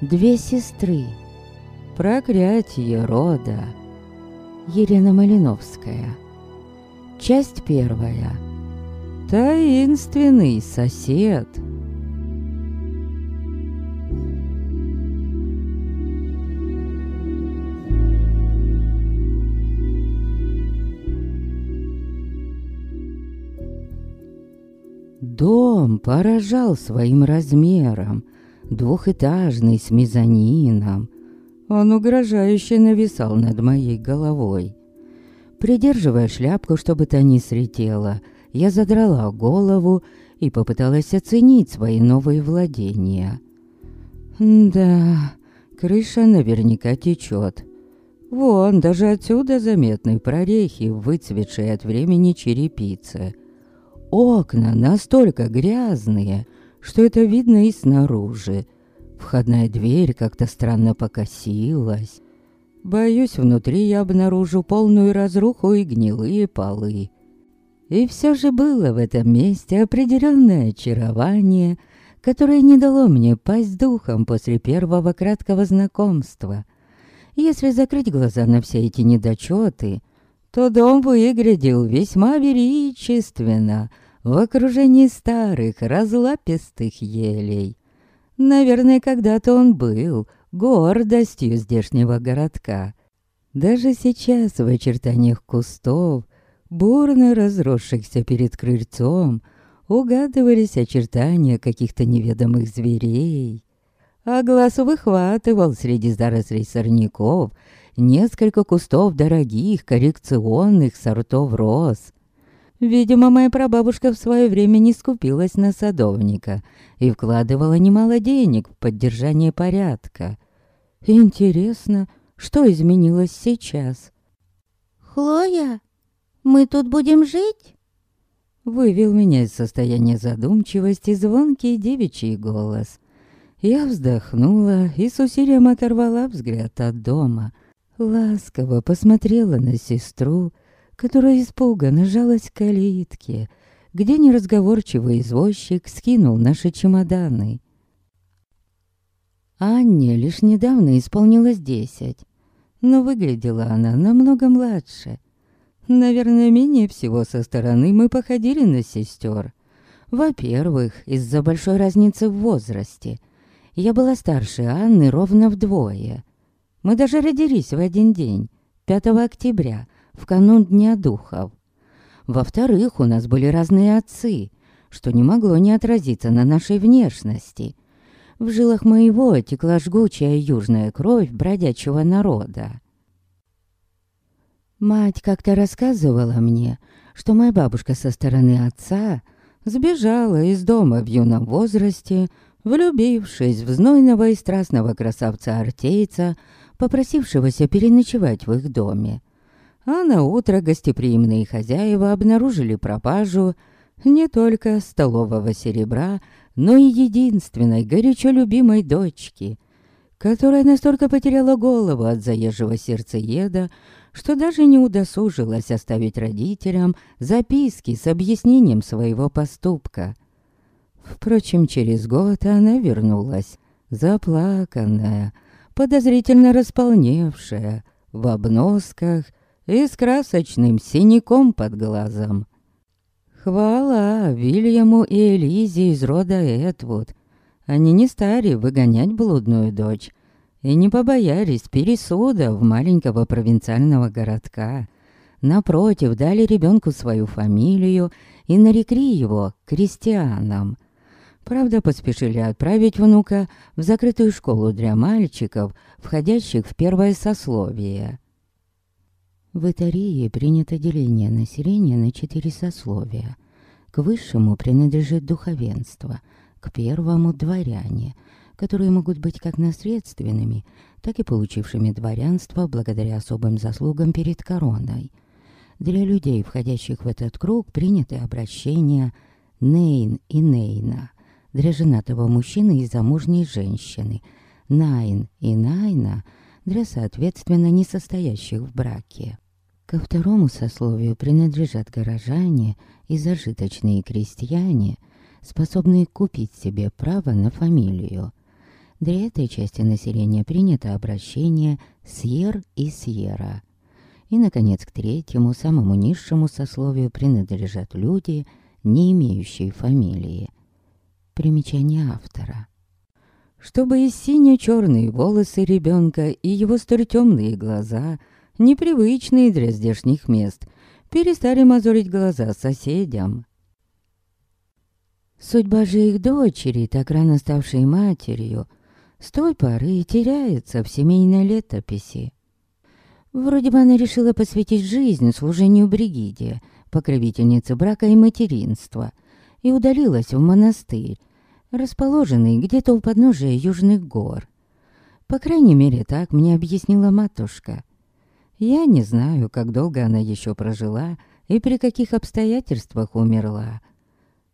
Две сестры. Проклятие рода. Елена Малиновская. Часть первая. Таинственный сосед. Дом поражал своим размером. Двухэтажный с мезонином. Он угрожающе нависал над моей головой. Придерживая шляпку, чтобы та не сретела, я задрала голову и попыталась оценить свои новые владения. Да, крыша наверняка течет. Вон, даже отсюда заметны прорехи, выцветшие от времени черепицы. Окна настолько грязные, что это видно и снаружи. Входная дверь как-то странно покосилась. Боюсь, внутри я обнаружу полную разруху и гнилые полы. И все же было в этом месте определенное очарование, которое не дало мне пасть духом после первого краткого знакомства. Если закрыть глаза на все эти недочеты, то дом выглядел весьма величественно, в окружении старых разлапистых елей. Наверное, когда-то он был гордостью здешнего городка. Даже сейчас в очертаниях кустов, бурно разросшихся перед крыльцом, угадывались очертания каких-то неведомых зверей. А глаз выхватывал среди зарослей сорняков несколько кустов дорогих коррекционных сортов роз. Видимо, моя прабабушка в свое время не скупилась на садовника и вкладывала немало денег в поддержание порядка. Интересно, что изменилось сейчас? «Хлоя, мы тут будем жить?» Вывел меня из состояния задумчивости звонкий девичий голос. Я вздохнула и с усилием оторвала взгляд от дома. Ласково посмотрела на сестру, которая испуганно жалась к калитке, где неразговорчивый извозчик скинул наши чемоданы. Анне лишь недавно исполнилось десять, но выглядела она намного младше. Наверное, менее всего со стороны мы походили на сестер. Во-первых, из-за большой разницы в возрасте. Я была старше Анны ровно вдвое. Мы даже родились в один день, 5 октября, в канун Дня Духов. Во-вторых, у нас были разные отцы, что не могло не отразиться на нашей внешности. В жилах моего текла жгучая южная кровь бродячего народа. Мать как-то рассказывала мне, что моя бабушка со стороны отца сбежала из дома в юном возрасте, влюбившись в знойного и страстного красавца-артейца, попросившегося переночевать в их доме а на утро гостеприимные хозяева обнаружили пропажу не только столового серебра, но и единственной горячо любимой дочки, которая настолько потеряла голову от заезжего сердцееда, что даже не удосужилась оставить родителям записки с объяснением своего поступка. Впрочем, через год она вернулась, заплаканная, подозрительно располневшая, в обносках и с красочным синяком под глазом. Хвала Вильяму и Элизе из рода Этвуд. Они не стали выгонять блудную дочь и не побоялись пересуда в маленького провинциального городка. Напротив, дали ребенку свою фамилию и нарекли его крестьяном. Правда, поспешили отправить внука в закрытую школу для мальчиков, входящих в первое сословие. В Итарии принято деление населения на четыре сословия. К высшему принадлежит духовенство, к первому – дворяне, которые могут быть как наследственными, так и получившими дворянство благодаря особым заслугам перед короной. Для людей, входящих в этот круг, приняты обращения «нейн» и «нейна», для женатого мужчины и замужней женщины «найн» и «найна», для, соответственно, несостоящих в браке. Ко второму сословию принадлежат горожане и зажиточные крестьяне, способные купить себе право на фамилию. Для этой части населения принято обращение «сьер» и «сьера». И, наконец, к третьему, самому низшему сословию принадлежат люди, не имеющие фамилии. Примечание автора. Чтобы и сине-черные волосы ребенка, и его столь темные глаза, непривычные для здешних мест, перестали мозолить глаза соседям. Судьба же их дочери, так рано ставшей матерью, с той поры теряется в семейной летописи. Вроде бы она решила посвятить жизнь служению Бригиде, покровительнице брака и материнства, и удалилась в монастырь, расположенный где-то у подножия Южных гор. По крайней мере, так мне объяснила матушка. Я не знаю, как долго она еще прожила и при каких обстоятельствах умерла.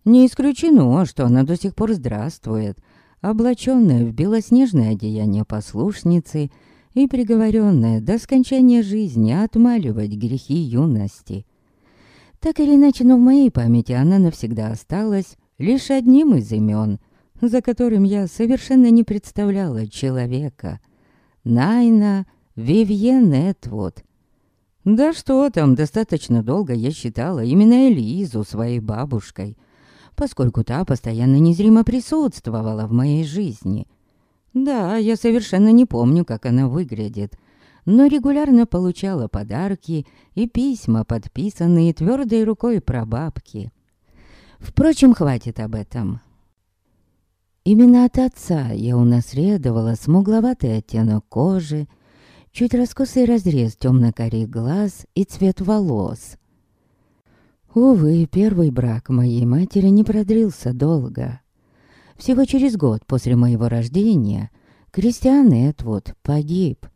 Не исключено, что она до сих пор здравствует, облаченная в белоснежное одеяние послушницы и приговоренная до скончания жизни отмаливать грехи юности. Так или иначе, но в моей памяти она навсегда осталась лишь одним из имен, за которым я совершенно не представляла человека. Найна Вивьен Этвуд. Да что там, достаточно долго я считала именно Элизу своей бабушкой, поскольку та постоянно незримо присутствовала в моей жизни. Да, я совершенно не помню, как она выглядит, но регулярно получала подарки и письма, подписанные твердой рукой прабабки. Впрочем, хватит об этом. Именно от отца я унаследовала смугловатый оттенок кожи, чуть раскосый разрез темно-карих глаз и цвет волос. Увы, первый брак моей матери не продлился долго. Всего через год после моего рождения Кристиан Этвуд погиб.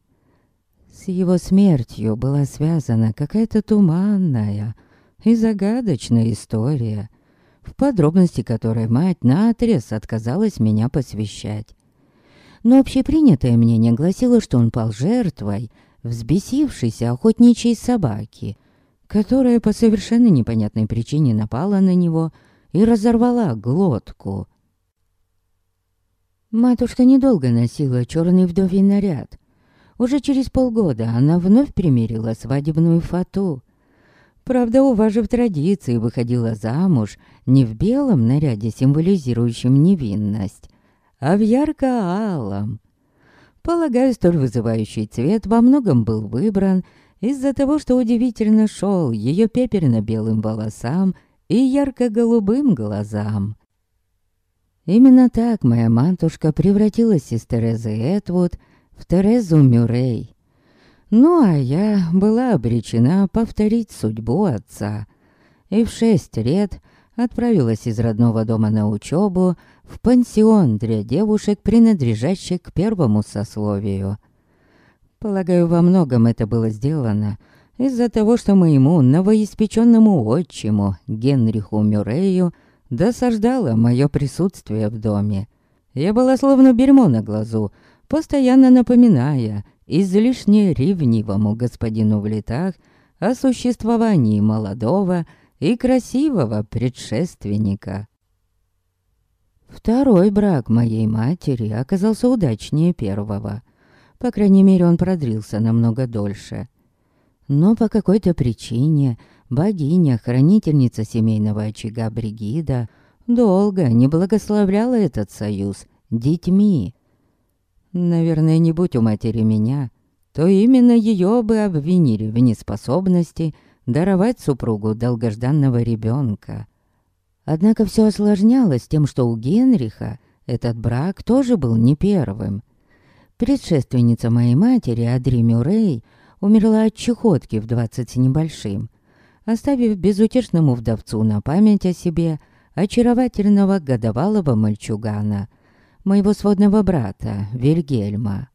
С его смертью была связана какая-то туманная и загадочная история, в подробности которой мать наотрез отказалась меня посвящать. Но общепринятое мнение гласило, что он пал жертвой взбесившейся охотничьей собаки, которая по совершенно непонятной причине напала на него и разорвала глотку. Матушка недолго носила черный вдовий наряд. Уже через полгода она вновь примерила свадебную фату. Правда, уважив традиции, выходила замуж не в белом наряде, символизирующем невинность, а в ярко-алом. Полагаю, столь вызывающий цвет во многом был выбран из-за того, что удивительно шел ее пепельно-белым волосам и ярко-голубым глазам. Именно так моя матушка превратилась из Терезы Этвуд в Терезу Мюррей. Ну, а я была обречена повторить судьбу отца. И в шесть лет отправилась из родного дома на учебу в пансион для девушек, принадлежащих к первому сословию. Полагаю, во многом это было сделано из-за того, что моему новоиспеченному отчиму Генриху Мюррею досаждало мое присутствие в доме. Я была словно бельмо на глазу, постоянно напоминая излишне ревнивому господину в летах о существовании молодого и красивого предшественника. Второй брак моей матери оказался удачнее первого. По крайней мере, он продлился намного дольше. Но по какой-то причине богиня, хранительница семейного очага Бригида, долго не благословляла этот союз детьми. Наверное, не будь у матери меня, то именно ее бы обвинили в неспособности даровать супругу долгожданного ребенка. Однако все осложнялось тем, что у Генриха этот брак тоже был не первым. Предшественница моей матери, Адри Мюррей, умерла от чехотки в двадцать небольшим, оставив безутешному вдовцу на память о себе очаровательного годовалого мальчугана, моего сводного брата Вильгельма.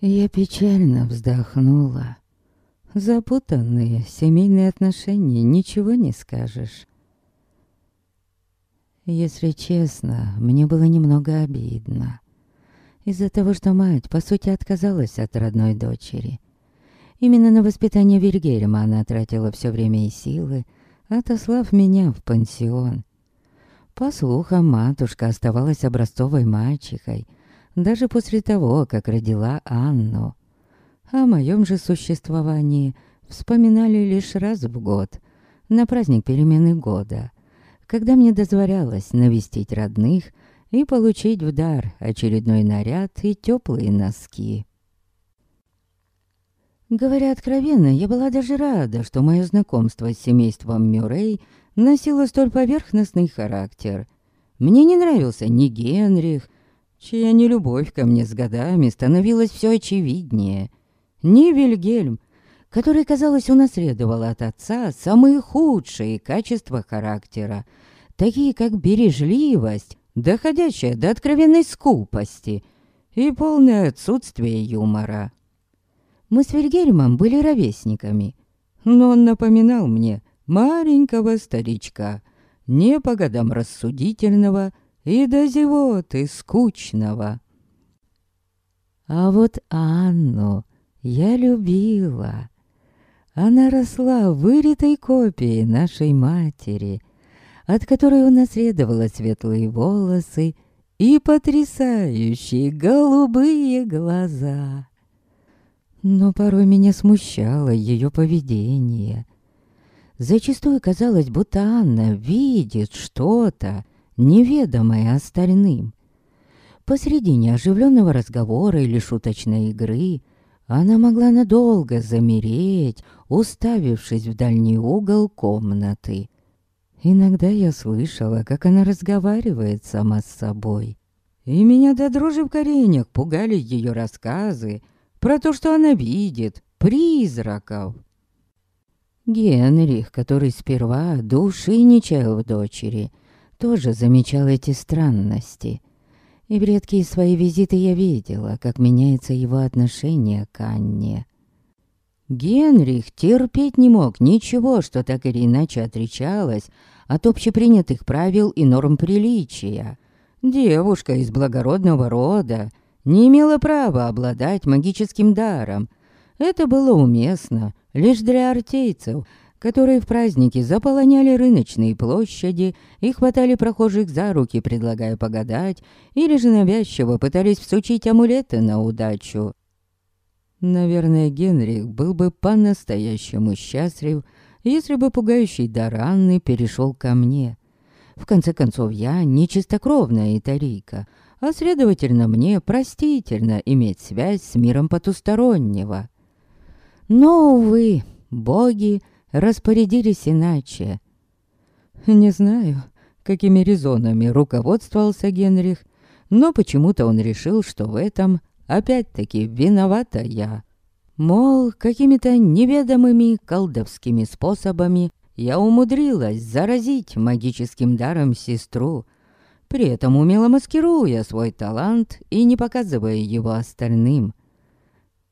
Я печально вздохнула. Запутанные семейные отношения, ничего не скажешь. Если честно, мне было немного обидно. Из-за того, что мать, по сути, отказалась от родной дочери. Именно на воспитание Вильгельма она тратила все время и силы, отослав меня в пансион. По слухам, матушка оставалась образцовой мачехой, даже после того, как родила Анну. О моем же существовании вспоминали лишь раз в год, на праздник перемены года, когда мне дозволялось навестить родных и получить в дар очередной наряд и теплые носки. Говоря откровенно, я была даже рада, что мое знакомство с семейством Мюррей носило столь поверхностный характер. Мне не нравился ни Генрих, чья нелюбовь ко мне с годами становилась все очевиднее, ни Вильгельм, который, казалось, унаследовал от отца самые худшие качества характера, такие как бережливость, доходящая до откровенной скупости и полное отсутствие юмора. Мы с Вильгельмом были ровесниками, но он напоминал мне маленького старичка, не по годам рассудительного и до зевоты скучного. А вот Анну я любила. Она росла вырытой копией нашей матери, от которой унаследовала светлые волосы и потрясающие голубые глаза. Но порой меня смущало ее поведение. Зачастую казалось, будто Анна видит что-то, неведомое остальным. Посредине оживленного разговора или шуточной игры она могла надолго замереть, уставившись в дальний угол комнаты. Иногда я слышала, как она разговаривает сама с собой. И меня до дрожи в коленях пугали ее рассказы про то, что она видит, призраков. Генрих, который сперва души не чаял в дочери, тоже замечал эти странности. И в редкие свои визиты я видела, как меняется его отношение к Анне. Генрих терпеть не мог ничего, что так или иначе отличалось от общепринятых правил и норм приличия. Девушка из благородного рода не имела права обладать магическим даром. Это было уместно лишь для артейцев, которые в праздники заполоняли рыночные площади и хватали прохожих за руки, предлагая погадать, или же навязчиво пытались всучить амулеты на удачу. Наверное, Генрих был бы по-настоящему счастлив, если бы пугающий дар перешел ко мне. В конце концов, я не чистокровная итарийка, а следовательно мне простительно иметь связь с миром потустороннего. Но, увы, боги распорядились иначе. Не знаю, какими резонами руководствовался Генрих, но почему-то он решил, что в этом опять-таки виновата я. Мол, какими-то неведомыми колдовскими способами я умудрилась заразить магическим даром сестру, при этом умело маскируя свой талант и не показывая его остальным.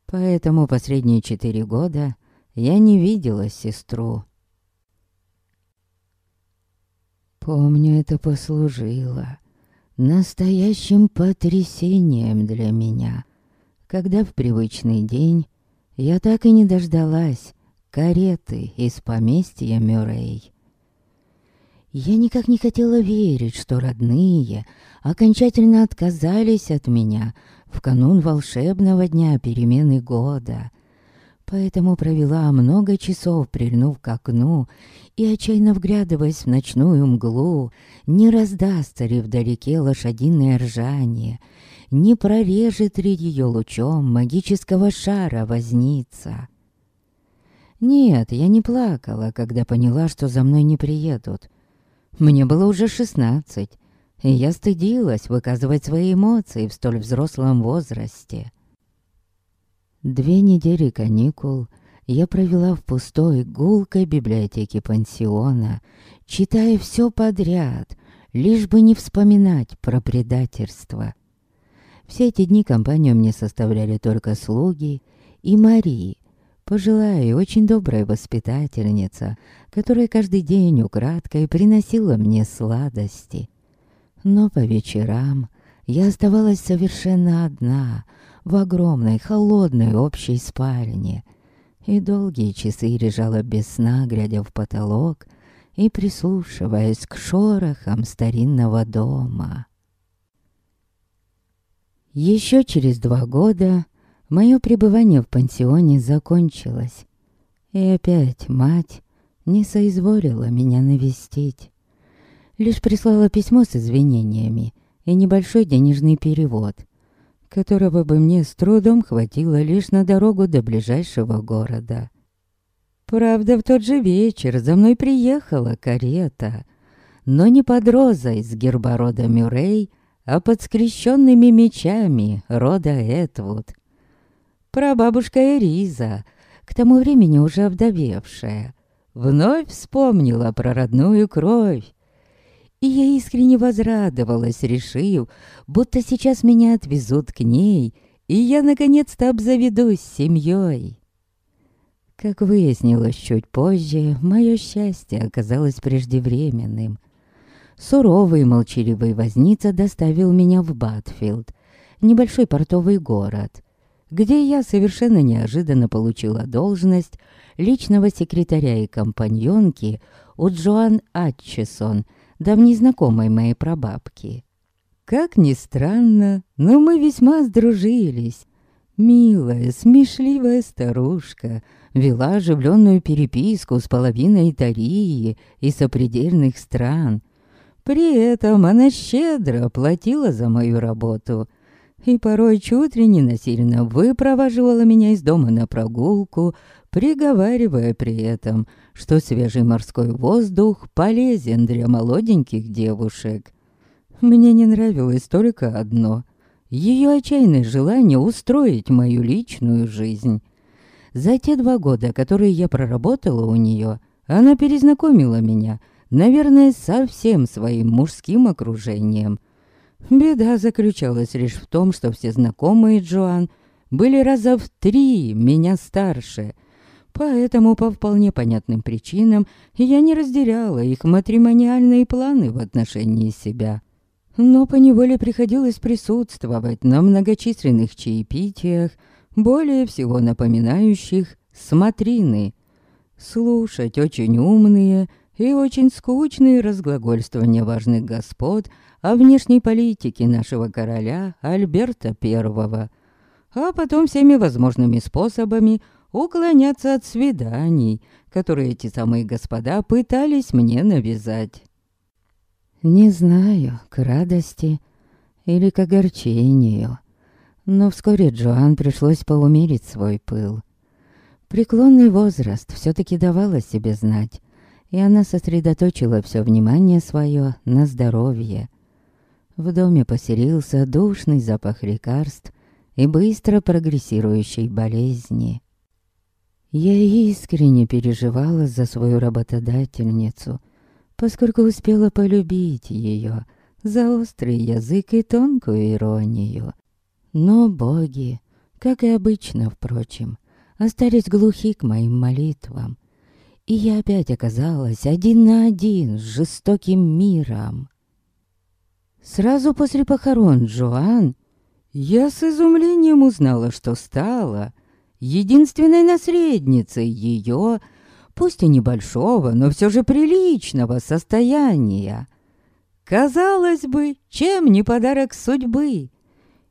Поэтому последние четыре года я не видела сестру. Помню, это послужило настоящим потрясением для меня, когда в привычный день я так и не дождалась кареты из поместья Мюррей. Я никак не хотела верить, что родные окончательно отказались от меня в канун волшебного дня перемены года. Поэтому провела много часов, прильнув к окну и отчаянно вглядываясь в ночную мглу, не раздастся ли вдалеке лошадиное ржание, не прорежет ли ее лучом магического шара возница. Нет, я не плакала, когда поняла, что за мной не приедут. Мне было уже шестнадцать, и я стыдилась выказывать свои эмоции в столь взрослом возрасте. Две недели каникул я провела в пустой, гулкой библиотеке пансиона, читая все подряд, лишь бы не вспоминать про предательство. Все эти дни компанию мне составляли только слуги и Марии, пожилая и очень добрая воспитательница, которая каждый день украдкой приносила мне сладости. Но по вечерам я оставалась совершенно одна в огромной холодной общей спальне и долгие часы лежала без сна, глядя в потолок и прислушиваясь к шорохам старинного дома. Еще через два года мое пребывание в пансионе закончилось, и опять мать не соизволила меня навестить. Лишь прислала письмо с извинениями и небольшой денежный перевод, которого бы мне с трудом хватило лишь на дорогу до ближайшего города. Правда, в тот же вечер за мной приехала карета, но не под розой с герба рода Мюррей, а под скрещенными мечами рода Этвуд. Прабабушка Эриза, к тому времени уже овдовевшая, вновь вспомнила про родную кровь. И я искренне возрадовалась, решив, будто сейчас меня отвезут к ней, и я наконец-то обзаведусь семьей. Как выяснилось чуть позже, мое счастье оказалось преждевременным. Суровый молчаливый возница доставил меня в Батфилд, небольшой портовый город, где я совершенно неожиданно получила должность личного секретаря и компаньонки у Джоан Атчесон, давней знакомой моей прабабки. Как ни странно, но мы весьма сдружились. Милая, смешливая старушка — вела оживленную переписку с половиной Тарии и сопредельных стран. При этом она щедро платила за мою работу и порой чуть ли не насильно выпроваживала меня из дома на прогулку, приговаривая при этом, что свежий морской воздух полезен для молоденьких девушек. Мне не нравилось только одно — ее отчаянное желание устроить мою личную жизнь. За те два года, которые я проработала у нее, она перезнакомила меня, наверное, со всем своим мужским окружением. Беда заключалась лишь в том, что все знакомые Джоан были раза в три меня старше, поэтому по вполне понятным причинам я не разделяла их матримониальные планы в отношении себя. Но поневоле приходилось присутствовать на многочисленных чаепитиях, более всего напоминающих смотрины. Слушать очень умные и очень скучные разглагольствования важных господ о внешней политике нашего короля Альберта I, а потом всеми возможными способами уклоняться от свиданий, которые эти самые господа пытались мне навязать. Не знаю, к радости или к огорчению. Но вскоре Джоан пришлось поумерить свой пыл. Преклонный возраст все-таки давал о себе знать, и она сосредоточила все внимание свое на здоровье. В доме поселился душный запах лекарств и быстро прогрессирующей болезни. Я искренне переживала за свою работодательницу, поскольку успела полюбить ее за острый язык и тонкую иронию. Но боги, как и обычно, впрочем, остались глухи к моим молитвам. И я опять оказалась один на один с жестоким миром. Сразу после похорон Джоан я с изумлением узнала, что стала единственной наследницей ее, пусть и небольшого, но все же приличного состояния. Казалось бы, чем не подарок судьбы?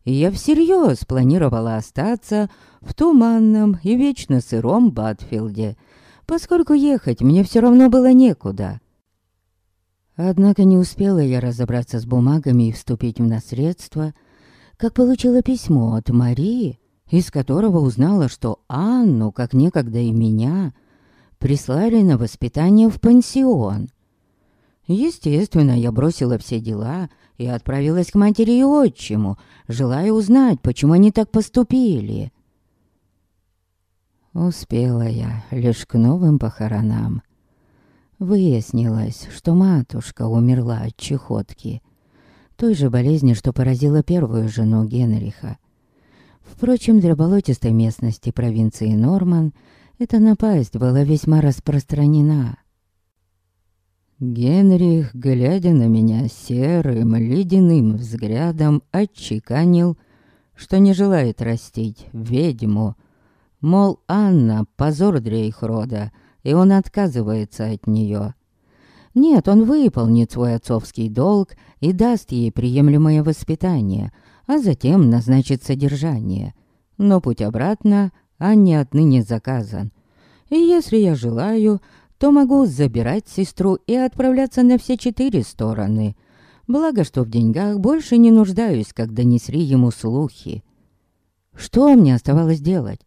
и я всерьез планировала остаться в туманном и вечно сыром Батфилде, поскольку ехать мне все равно было некуда. Однако не успела я разобраться с бумагами и вступить в наследство, как получила письмо от Марии, из которого узнала, что Анну, как некогда и меня, прислали на воспитание в пансион. Естественно, я бросила все дела и отправилась к матери и отчиму, желая узнать, почему они так поступили. Успела я лишь к новым похоронам. Выяснилось, что матушка умерла от чехотки, той же болезни, что поразила первую жену Генриха. Впрочем, для болотистой местности провинции Норман эта напасть была весьма распространена. Генрих, глядя на меня серым, ледяным взглядом, отчеканил, что не желает растить ведьму. Мол, Анна — позор для их рода, и он отказывается от нее. Нет, он выполнит свой отцовский долг и даст ей приемлемое воспитание, а затем назначит содержание. Но путь обратно Анне отныне заказан. И если я желаю, то могу забирать сестру и отправляться на все четыре стороны. Благо, что в деньгах больше не нуждаюсь, когда несли ему слухи. Что мне оставалось делать?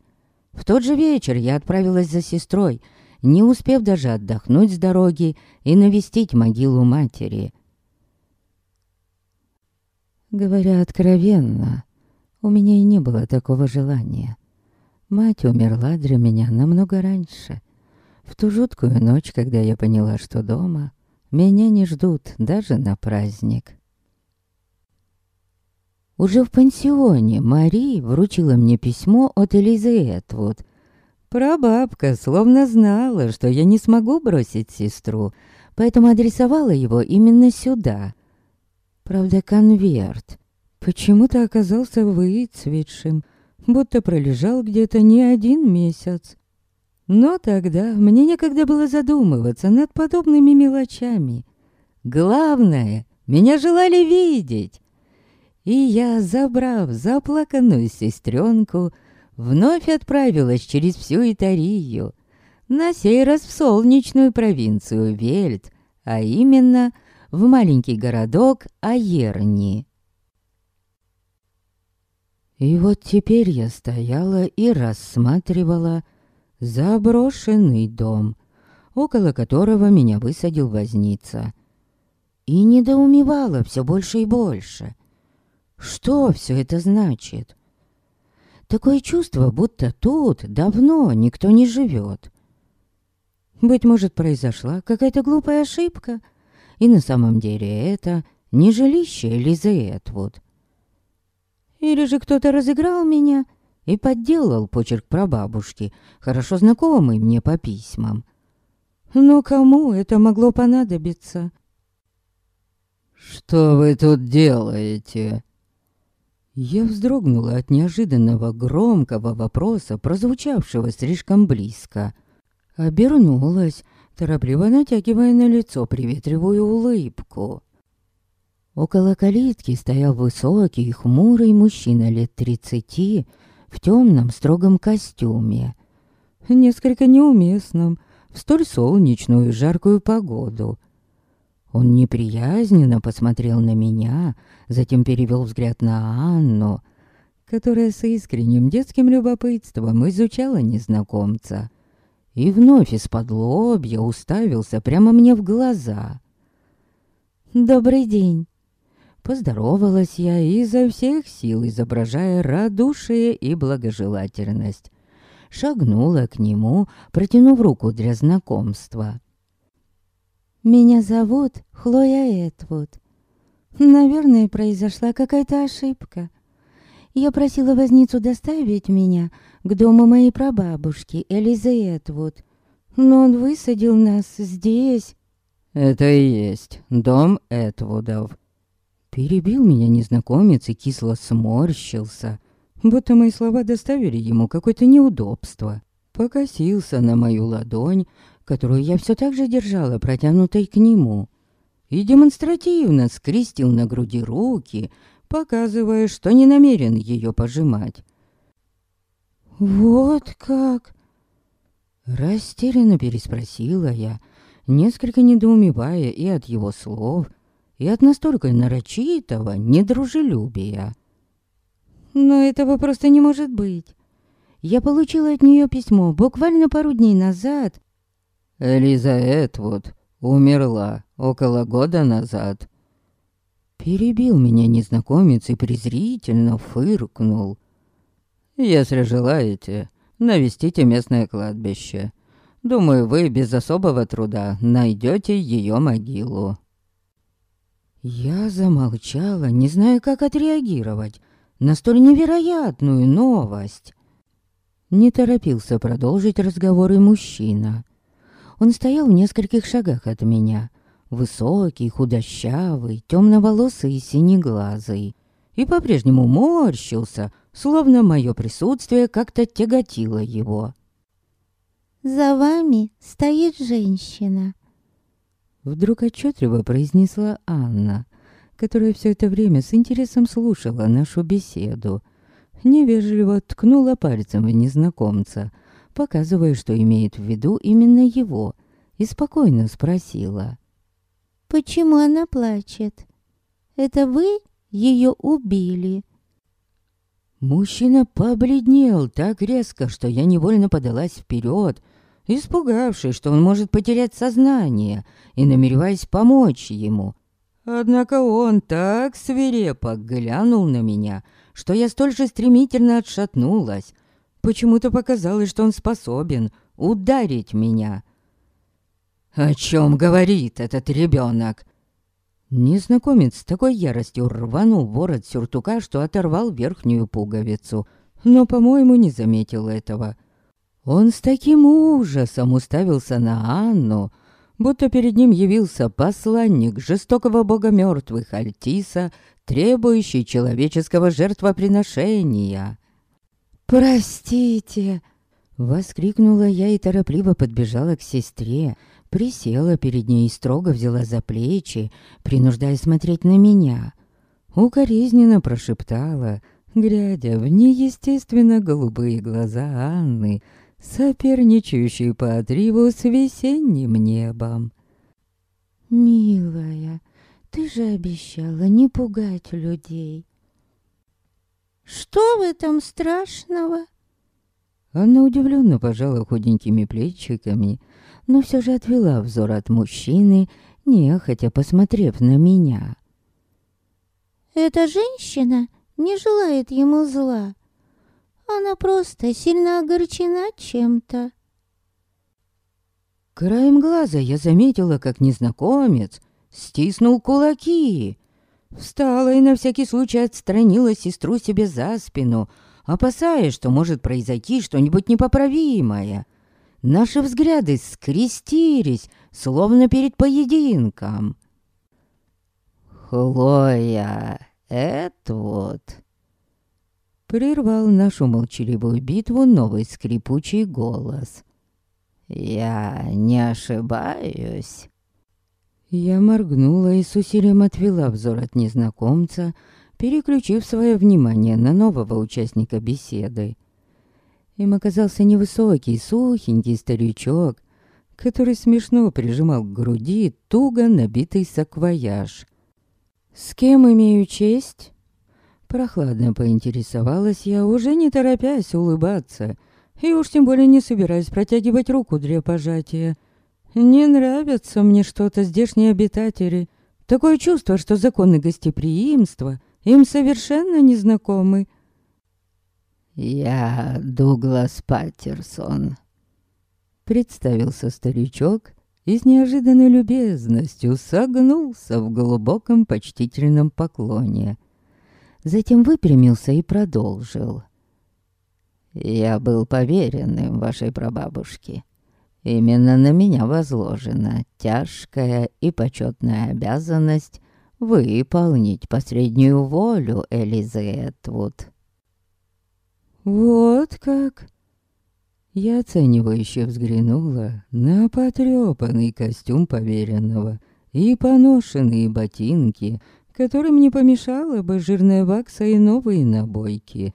В тот же вечер я отправилась за сестрой, не успев даже отдохнуть с дороги и навестить могилу матери. Говоря откровенно, у меня и не было такого желания. Мать умерла для меня намного раньше. В ту жуткую ночь, когда я поняла, что дома меня не ждут даже на праздник. Уже в пансионе Мари вручила мне письмо от Элизы Этвуд. Прабабка словно знала, что я не смогу бросить сестру, поэтому адресовала его именно сюда. Правда, конверт почему-то оказался выцветшим, будто пролежал где-то не один месяц. Но тогда мне некогда было задумываться над подобными мелочами. Главное, меня желали видеть. И я, забрав заплаканную сестренку, вновь отправилась через всю Итарию, на сей раз в солнечную провинцию Вельт, а именно в маленький городок Аерни. И вот теперь я стояла и рассматривала заброшенный дом, около которого меня высадил возница. И недоумевала все больше и больше. Что все это значит? Такое чувство, будто тут давно никто не живет. Быть может, произошла какая-то глупая ошибка, и на самом деле это не жилище Лизы Этвуд. Или же кто-то разыграл меня и подделал почерк прабабушки, хорошо знакомый мне по письмам. Но кому это могло понадобиться? «Что вы тут делаете?» Я вздрогнула от неожиданного громкого вопроса, прозвучавшего слишком близко. Обернулась, торопливо натягивая на лицо приветливую улыбку. Около калитки стоял высокий и хмурый мужчина лет тридцати в темном строгом костюме. Несколько неуместном в столь солнечную и жаркую погоду. Он неприязненно посмотрел на меня, затем перевел взгляд на Анну, которая с искренним детским любопытством изучала незнакомца, и вновь из-под лобья уставился прямо мне в глаза. «Добрый день!» Поздоровалась я изо всех сил, изображая радушие и благожелательность. Шагнула к нему, протянув руку для знакомства. «Меня зовут Хлоя Этвуд. Наверное, произошла какая-то ошибка. Я просила возницу доставить меня к дому моей прабабушки Элизы Этвуд, но он высадил нас здесь». «Это и есть дом Этвудов», Перебил меня незнакомец и кисло сморщился, будто мои слова доставили ему какое-то неудобство. Покосился на мою ладонь, которую я все так же держала, протянутой к нему, и демонстративно скрестил на груди руки, показывая, что не намерен ее пожимать. «Вот как?» Растерянно переспросила я, несколько недоумевая и от его слов, и от настолько нарочитого недружелюбия. Но этого просто не может быть. Я получила от нее письмо буквально пару дней назад. Элиза Этвуд умерла около года назад. Перебил меня незнакомец и презрительно фыркнул. Если желаете, навестите местное кладбище. Думаю, вы без особого труда найдете ее могилу. Я замолчала, не зная, как отреагировать на столь невероятную новость. Не торопился продолжить разговор и мужчина. Он стоял в нескольких шагах от меня, высокий, худощавый, темноволосый и синеглазый, и по-прежнему морщился, словно мое присутствие как-то тяготило его. «За вами стоит женщина», Вдруг отчетливо произнесла Анна, которая все это время с интересом слушала нашу беседу. Невежливо ткнула пальцем в незнакомца, показывая, что имеет в виду именно его, и спокойно спросила. «Почему она плачет? Это вы ее убили?» Мужчина побледнел так резко, что я невольно подалась вперед, испугавшись, что он может потерять сознание, и намереваясь помочь ему. Однако он так свирепо глянул на меня, что я столь же стремительно отшатнулась. Почему-то показалось, что он способен ударить меня. «О чем говорит этот ребенок?» Незнакомец с такой яростью рванул ворот сюртука, что оторвал верхнюю пуговицу, но, по-моему, не заметил этого. Он с таким ужасом уставился на Анну, будто перед ним явился посланник жестокого бога мертвых Альтиса, требующий человеческого жертвоприношения. «Простите!» — воскликнула я и торопливо подбежала к сестре, Присела перед ней и строго взяла за плечи, принуждая смотреть на меня. Укоризненно прошептала, глядя в неестественно голубые глаза Анны, соперничающие по отриву с весенним небом. «Милая, ты же обещала не пугать людей». «Что в этом страшного?» Она удивленно пожала худенькими плечиками, но все же отвела взор от мужчины, нехотя посмотрев на меня. «Эта женщина не желает ему зла. Она просто сильно огорчена чем-то». Краем глаза я заметила, как незнакомец стиснул кулаки. Встала и на всякий случай отстранила сестру себе за спину, опасаясь, что может произойти что-нибудь непоправимое. Наши взгляды скрестились, словно перед поединком. «Хлоя, это вот...» Прервал нашу молчаливую битву новый скрипучий голос. «Я не ошибаюсь?» Я моргнула и с усилием отвела взор от незнакомца, переключив свое внимание на нового участника беседы. Им оказался невысокий, сухенький старичок, который смешно прижимал к груди туго набитый саквояж. «С кем имею честь?» Прохладно поинтересовалась я, уже не торопясь улыбаться, и уж тем более не собираясь протягивать руку для пожатия. Не нравятся мне что-то здешние обитатели. Такое чувство, что законы гостеприимства им совершенно незнакомы. «Я Дуглас Паттерсон», — представился старичок и с неожиданной любезностью согнулся в глубоком почтительном поклоне. Затем выпрямился и продолжил. «Я был поверенным вашей прабабушке. Именно на меня возложена тяжкая и почетная обязанность выполнить последнюю волю Элизы Этвуд». «Вот как!» Я оценивающе взглянула на потрёпанный костюм поверенного и поношенные ботинки, которым не помешала бы жирная вакса и новые набойки.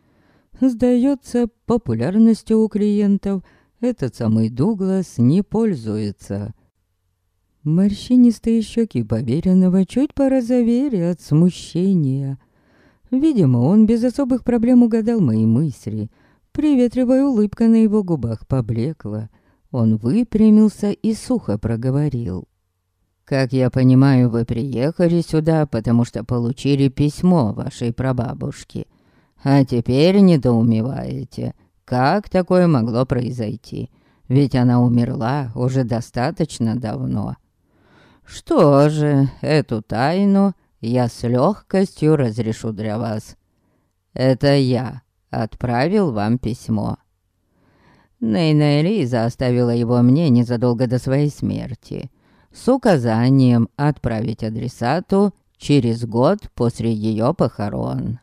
Сдается, популярностью у клиентов этот самый Дуглас не пользуется. Морщинистые щеки поверенного чуть порозовели от смущения. Видимо, он без особых проблем угадал мои мысли. Приветливая улыбка на его губах поблекла. Он выпрямился и сухо проговорил. «Как я понимаю, вы приехали сюда, потому что получили письмо вашей прабабушки. А теперь недоумеваете, как такое могло произойти? Ведь она умерла уже достаточно давно. Что же, эту тайну я с легкостью разрешу для вас. Это я отправил вам письмо. Нейна Элиза оставила его мне незадолго до своей смерти, с указанием отправить адресату через год после ее похорон.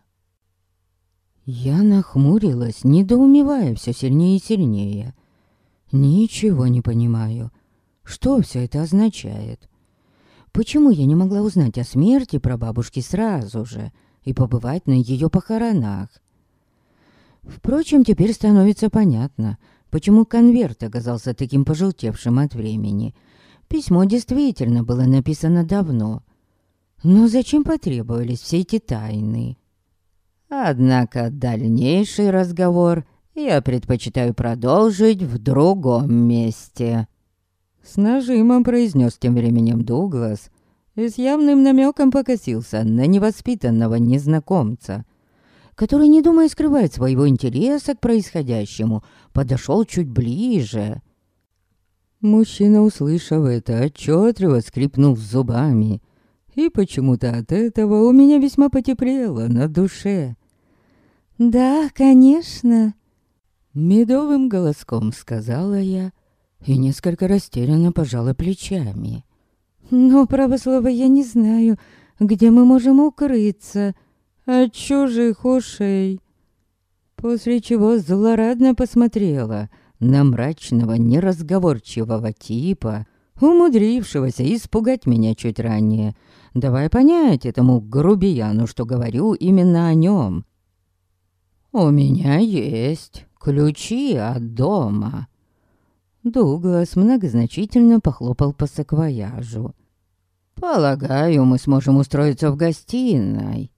Я нахмурилась, недоумевая все сильнее и сильнее. Ничего не понимаю. Что все это означает? Почему я не могла узнать о смерти прабабушки сразу же и побывать на ее похоронах? Впрочем, теперь становится понятно, почему конверт оказался таким пожелтевшим от времени. Письмо действительно было написано давно. Но зачем потребовались все эти тайны? Однако дальнейший разговор я предпочитаю продолжить в другом месте. С нажимом произнес тем временем Дуглас и с явным намеком покосился на невоспитанного незнакомца, который, не думая скрывать своего интереса к происходящему, подошел чуть ближе. Мужчина, услышав это, отчетливо скрипнул зубами, и почему-то от этого у меня весьма потеплело на душе. «Да, конечно», — медовым голоском сказала я и несколько растерянно пожала плечами. «Но, право слово, я не знаю, где мы можем укрыться от чужих ушей». После чего злорадно посмотрела на мрачного, неразговорчивого типа, умудрившегося испугать меня чуть ранее, давай понять этому грубияну, что говорю именно о нем. «У меня есть ключи от дома». Дуглас многозначительно похлопал по саквояжу. «Полагаю, мы сможем устроиться в гостиной.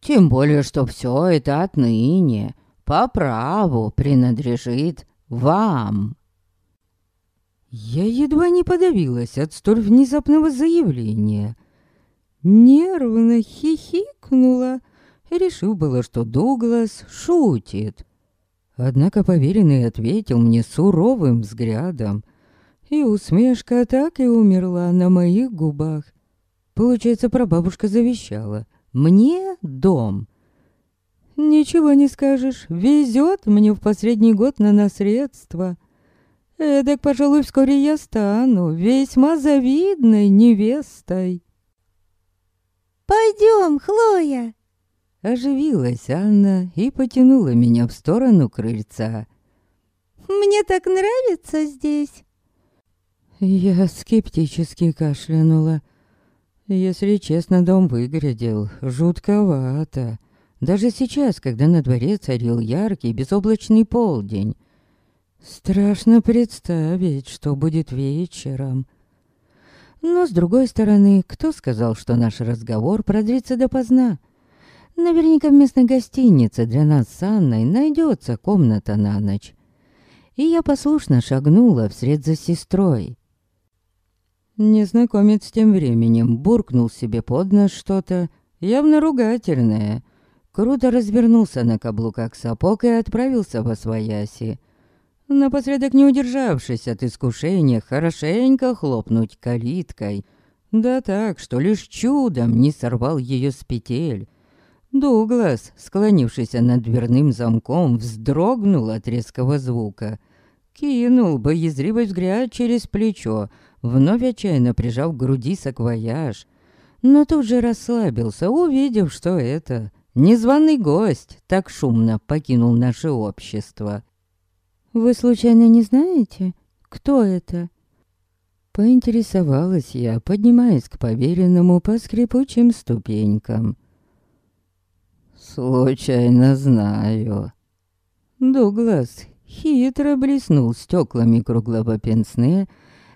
Тем более, что все это отныне по праву принадлежит вам». Я едва не подавилась от столь внезапного заявления. Нервно хихикнула решив было, что Дуглас шутит. Однако поверенный ответил мне суровым взглядом, и усмешка так и умерла на моих губах. Получается, прабабушка завещала. Мне дом. Ничего не скажешь, везет мне в последний год на наследство. Эдак, пожалуй, вскоре я стану весьма завидной невестой. «Пойдем, Хлоя!» Оживилась Анна и потянула меня в сторону крыльца. «Мне так нравится здесь!» Я скептически кашлянула. Если честно, дом выглядел жутковато. Даже сейчас, когда на дворе царил яркий безоблачный полдень. Страшно представить, что будет вечером. Но, с другой стороны, кто сказал, что наш разговор продлится допоздна? Наверняка в местной гостинице для нас с Анной найдется комната на ночь. И я послушно шагнула вслед за сестрой. Незнакомец тем временем буркнул себе под нос что-то, явно ругательное. Круто развернулся на каблуках сапог и отправился во свояси. Напоследок не удержавшись от искушения хорошенько хлопнуть калиткой. Да так, что лишь чудом не сорвал ее с петель. Дуглас, склонившийся над дверным замком, вздрогнул от резкого звука. Кинул боязливый взгляд через плечо, вновь отчаянно прижав к груди саквояж. Но тут же расслабился, увидев, что это незваный гость так шумно покинул наше общество. «Вы случайно не знаете, кто это?» Поинтересовалась я, поднимаясь к поверенному по скрипучим ступенькам. Случайно знаю. Дуглас хитро блеснул стеклами круглого пенсне,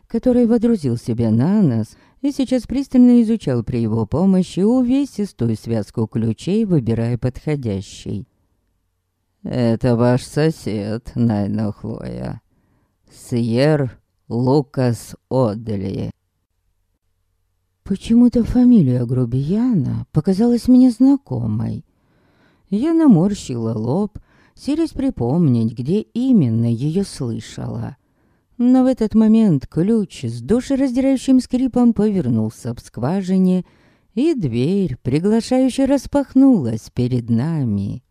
который водрузил себя на нос и сейчас пристально изучал при его помощи увесистую связку ключей, выбирая подходящий. «Это ваш сосед, Найна Хлоя. Сьер Лукас Одли». Почему-то фамилия Грубияна показалась мне знакомой. Я наморщила лоб, силясь припомнить, где именно ее слышала. Но в этот момент ключ с душераздирающим скрипом повернулся в скважине, и дверь приглашающе распахнулась перед нами.